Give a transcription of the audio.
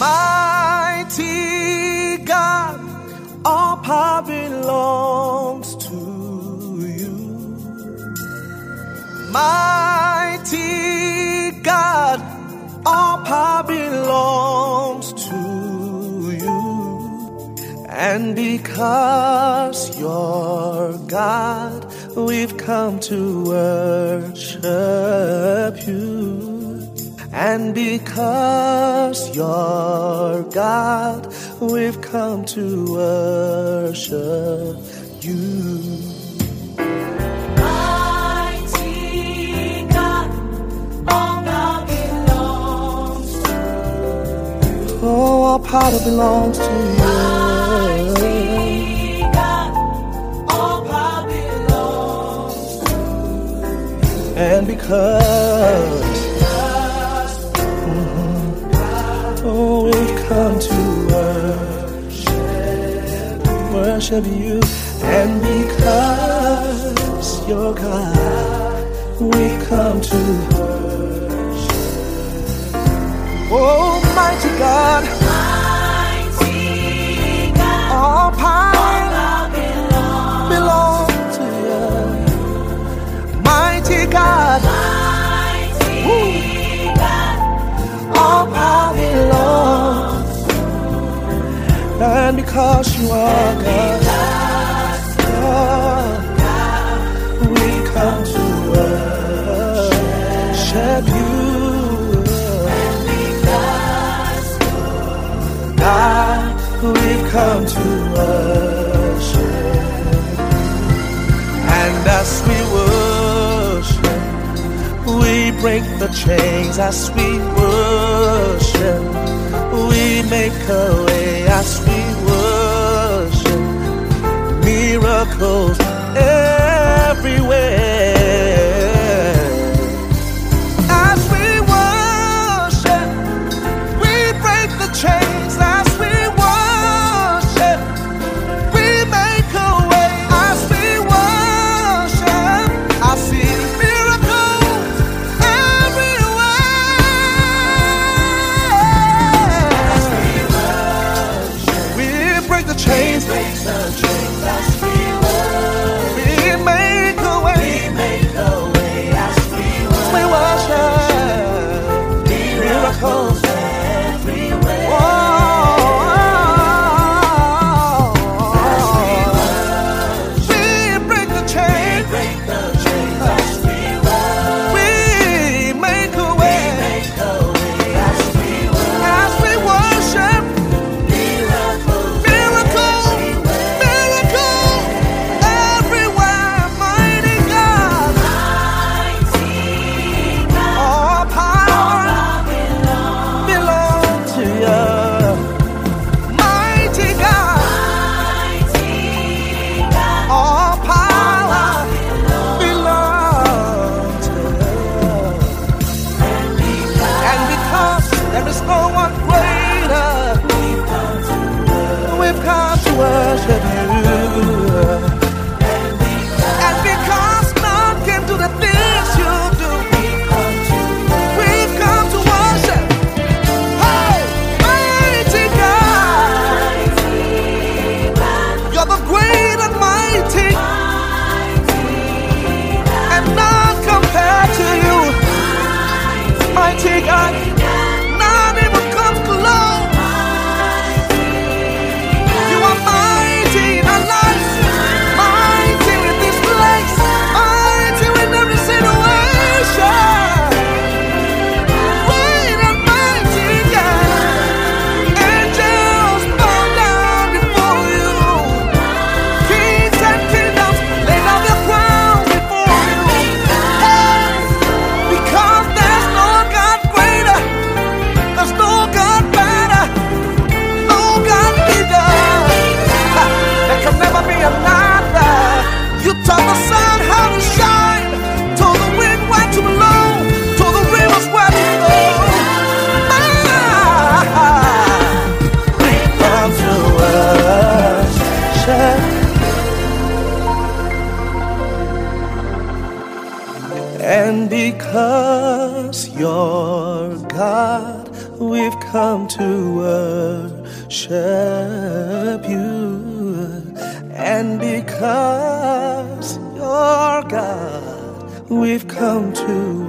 Mighty God, all power belongs to you. Mighty God, all power belongs to you. And because you're God, we've come to worship you. And because you're God, we've come to worship you. Mighty God, all power belongs to Oh, all power belongs to you. God, all power belongs to you. And because come to worship, worship you, and because you're God, we've come to worship. Oh, because you are God. We come to worship you. God, we've come to worship. And as we worship, we break the chains as we worship. We make a miracles And because you're God, we've come to worship you. And because you're God, we've come to